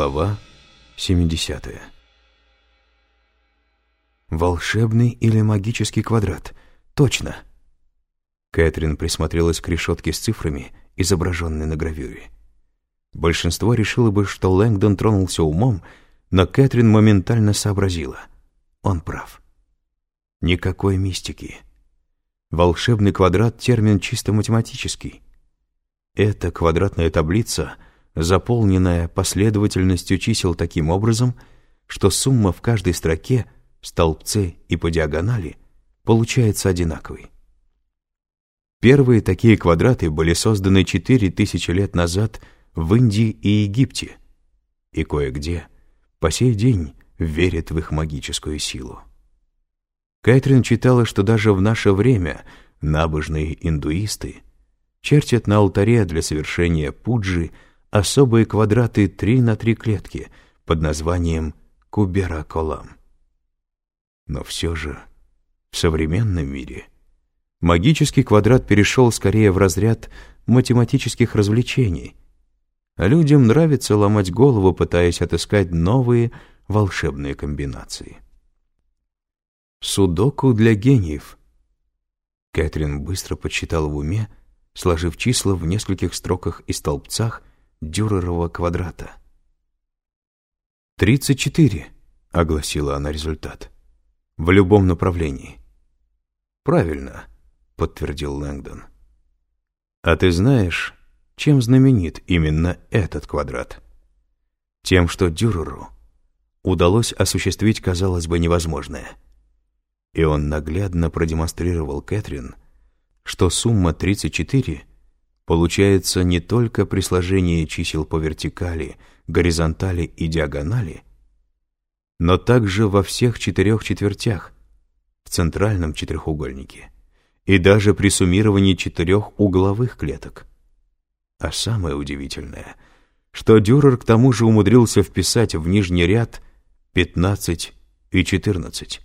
Глава 70 Волшебный или магический квадрат? Точно! Кэтрин присмотрелась к решетке с цифрами, изображенной на гравюре. Большинство решило бы, что Лэнгдон тронулся умом, но Кэтрин моментально сообразила. Он прав. Никакой мистики. Волшебный квадрат — термин чисто математический. Это квадратная таблица, заполненная последовательностью чисел таким образом, что сумма в каждой строке, столбце и по диагонали получается одинаковой. Первые такие квадраты были созданы 4000 лет назад в Индии и Египте, и кое-где по сей день верят в их магическую силу. Кэтрин читала, что даже в наше время набожные индуисты чертят на алтаре для совершения пуджи особые квадраты 3 на 3 клетки под названием кубера-колам. Но все же в современном мире магический квадрат перешел скорее в разряд математических развлечений, а людям нравится ломать голову, пытаясь отыскать новые волшебные комбинации. Судоку для гениев. Кэтрин быстро подсчитала в уме, сложив числа в нескольких строках и столбцах Дюрерова квадрата. «Тридцать четыре», — огласила она результат. «В любом направлении». «Правильно», — подтвердил Лэнгдон. «А ты знаешь, чем знаменит именно этот квадрат?» «Тем, что Дюреру удалось осуществить, казалось бы, невозможное». И он наглядно продемонстрировал Кэтрин, что сумма 34 получается не только при сложении чисел по вертикали, горизонтали и диагонали, но также во всех четырех четвертях, в центральном четырехугольнике и даже при суммировании четырех угловых клеток. А самое удивительное, что Дюрер к тому же умудрился вписать в нижний ряд 15 и 14,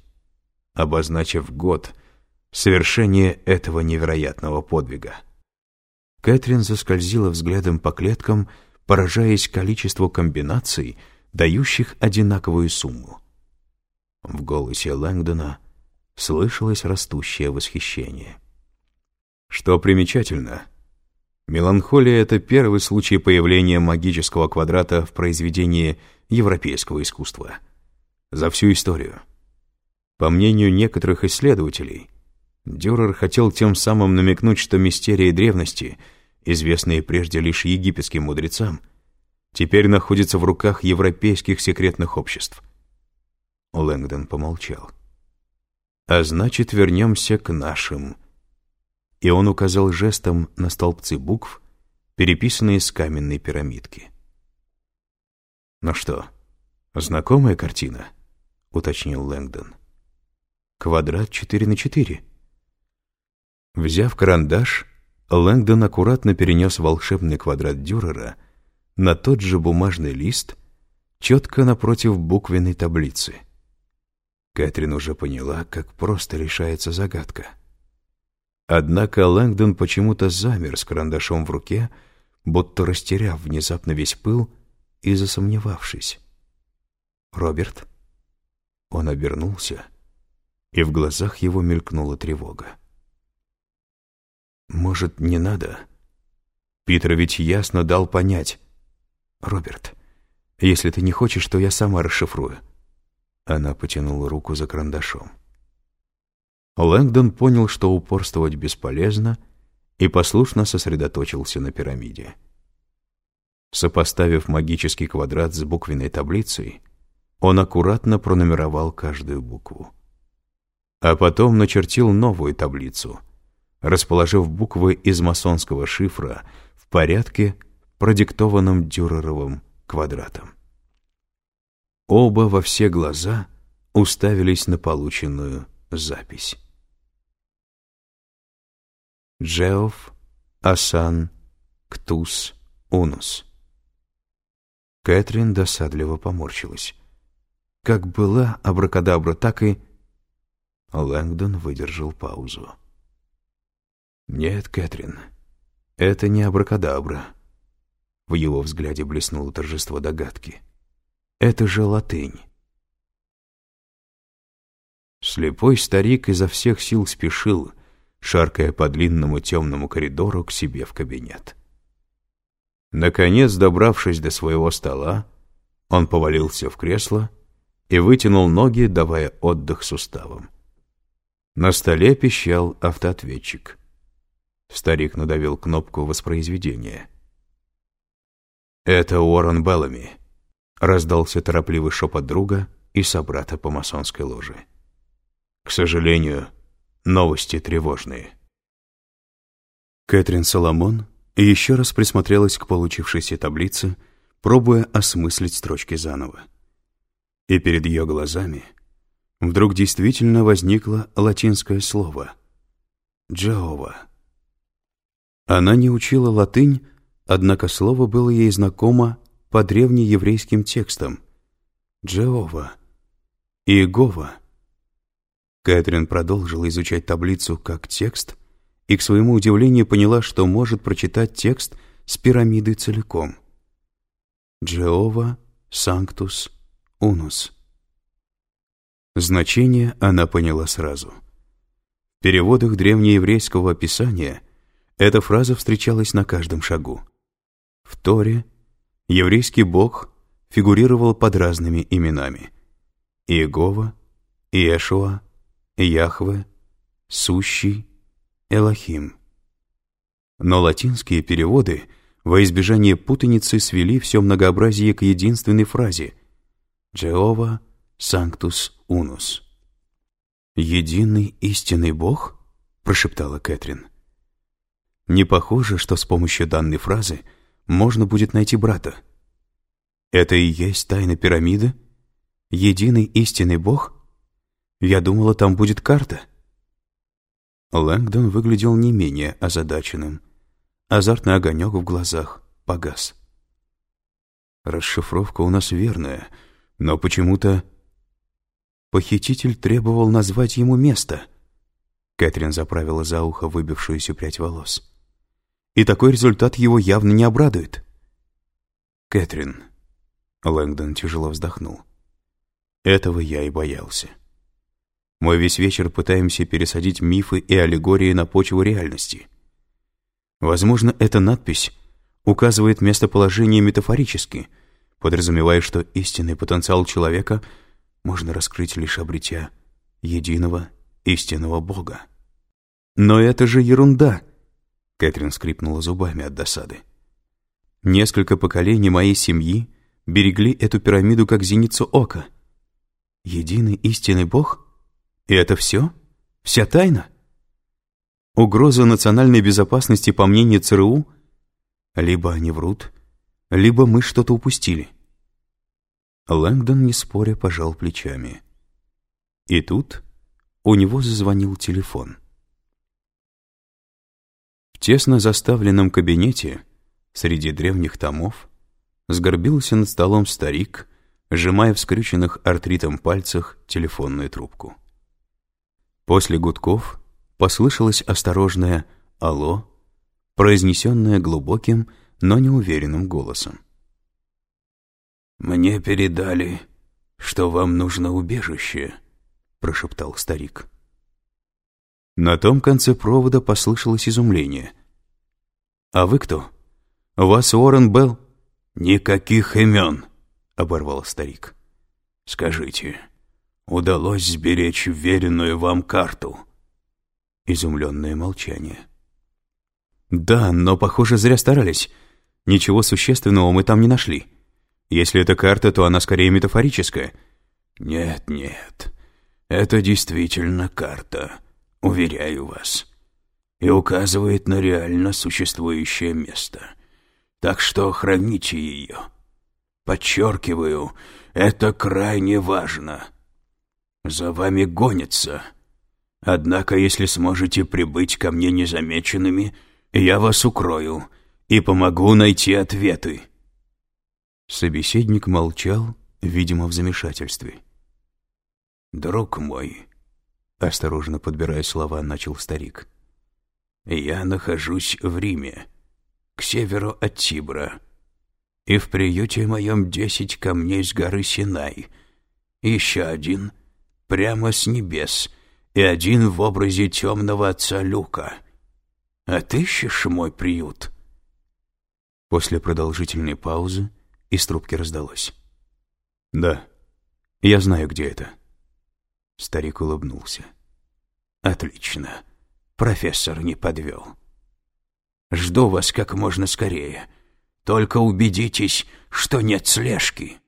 обозначив год – совершение этого невероятного подвига. Кэтрин заскользила взглядом по клеткам, поражаясь количеству комбинаций, дающих одинаковую сумму. В голосе Лэнгдона слышалось растущее восхищение. Что примечательно, меланхолия — это первый случай появления магического квадрата в произведении европейского искусства. За всю историю. По мнению некоторых исследователей, Дюрер хотел тем самым намекнуть, что мистерии древности, известные прежде лишь египетским мудрецам, теперь находятся в руках европейских секретных обществ. Лэнгдон помолчал. «А значит, вернемся к нашим». И он указал жестом на столбцы букв, переписанные с каменной пирамидки. «Ну что, знакомая картина?» — уточнил Лэнгдон. «Квадрат 4 на 4». Взяв карандаш, Лэнгдон аккуратно перенес волшебный квадрат Дюрера на тот же бумажный лист, четко напротив буквенной таблицы. Кэтрин уже поняла, как просто решается загадка. Однако Лэнгдон почему-то замер с карандашом в руке, будто растеряв внезапно весь пыл и засомневавшись. «Роберт?» Он обернулся, и в глазах его мелькнула тревога. Может, не надо? Питер ведь ясно дал понять. Роберт, если ты не хочешь, то я сама расшифрую. Она потянула руку за карандашом. Лэнгдон понял, что упорствовать бесполезно, и послушно сосредоточился на пирамиде. Сопоставив магический квадрат с буквенной таблицей, он аккуратно пронумеровал каждую букву. А потом начертил новую таблицу — расположив буквы из масонского шифра в порядке, продиктованном Дюреровым квадратом. Оба во все глаза уставились на полученную запись. Джеов, Асан, Ктус, Унус. Кэтрин досадливо поморщилась. Как была абракадабра, так и... Лэнгдон выдержал паузу. «Нет, Кэтрин, это не абракадабра». В его взгляде блеснуло торжество догадки. Это же латынь. Слепой старик изо всех сил спешил, шаркая по длинному темному коридору к себе в кабинет. Наконец, добравшись до своего стола, он повалился в кресло и вытянул ноги, давая отдых суставам. На столе пищал автоответчик. Старик надавил кнопку воспроизведения. «Это Уоррен Беллами», — раздался торопливый шепот друга и собрата по масонской ложе. К сожалению, новости тревожные. Кэтрин Соломон еще раз присмотрелась к получившейся таблице, пробуя осмыслить строчки заново. И перед ее глазами вдруг действительно возникло латинское слово «Джеова». Она не учила латынь, однако слово было ей знакомо по древнееврейским текстам «Джеова» «Иегова». Кэтрин продолжила изучать таблицу как текст и, к своему удивлению, поняла, что может прочитать текст с пирамидой целиком. «Джеова Санктус Унус». Значение она поняла сразу. В переводах древнееврейского писания эта фраза встречалась на каждом шагу. В Торе еврейский бог фигурировал под разными именами. Иегова, Иешуа, Яхве, Сущий, Элохим. Но латинские переводы во избежание путаницы свели все многообразие к единственной фразе «Джеова Санктус Унус». «Единый истинный Бог?» — прошептала Кэтрин. «Не похоже, что с помощью данной фразы можно будет найти брата. Это и есть тайна пирамиды? Единый истинный Бог?» Я думала, там будет карта». Лэнгдон выглядел не менее озадаченным. Азартный огонек в глазах погас. «Расшифровка у нас верная, но почему-то...» Похититель требовал назвать ему место. Кэтрин заправила за ухо выбившуюся прядь волос. «И такой результат его явно не обрадует». «Кэтрин...» Лэнгдон тяжело вздохнул. «Этого я и боялся». Мы весь вечер пытаемся пересадить мифы и аллегории на почву реальности. Возможно, эта надпись указывает местоположение метафорически, подразумевая, что истинный потенциал человека можно раскрыть лишь обретя единого истинного Бога. «Но это же ерунда!» — Кэтрин скрипнула зубами от досады. «Несколько поколений моей семьи берегли эту пирамиду как зеницу ока. Единый истинный Бог — и это все? Вся тайна? Угроза национальной безопасности, по мнению ЦРУ? Либо они врут, либо мы что-то упустили. Лэнгдон, не споря, пожал плечами. И тут у него зазвонил телефон. В тесно заставленном кабинете, среди древних томов, сгорбился над столом старик, сжимая в скрюченных артритом пальцах телефонную трубку. После гудков послышалось осторожное «Алло», произнесенное глубоким, но неуверенным голосом. «Мне передали, что вам нужно убежище», — прошептал старик. На том конце провода послышалось изумление. «А вы кто? Вас Уоррен Белл?» «Никаких имен», — оборвал старик. «Скажите, удалось сберечь веренную вам карту?» Изумленное молчание. «Да, но, похоже, зря старались. Ничего существенного мы там не нашли. Если это карта, то она скорее метафорическая». «Нет, нет, это действительно карта, уверяю вас, и указывает на реально существующее место. Так что храните ее. Подчеркиваю, это крайне важно». За вами гонятся. Однако, если сможете прибыть ко мне незамеченными, я вас укрою и помогу найти ответы». Собеседник молчал, видимо, в замешательстве. «Друг мой», — осторожно подбирая слова, начал старик, — «я нахожусь в Риме, к северу от Тибра. И в приюте моем десять камней с горы Синай. Еще один прямо с небес, и один в образе темного отца Люка. Отыщешь мой приют?» После продолжительной паузы из трубки раздалось. «Да, я знаю, где это». Старик улыбнулся. «Отлично. Профессор не подвел. Жду вас как можно скорее. Только убедитесь, что нет слежки».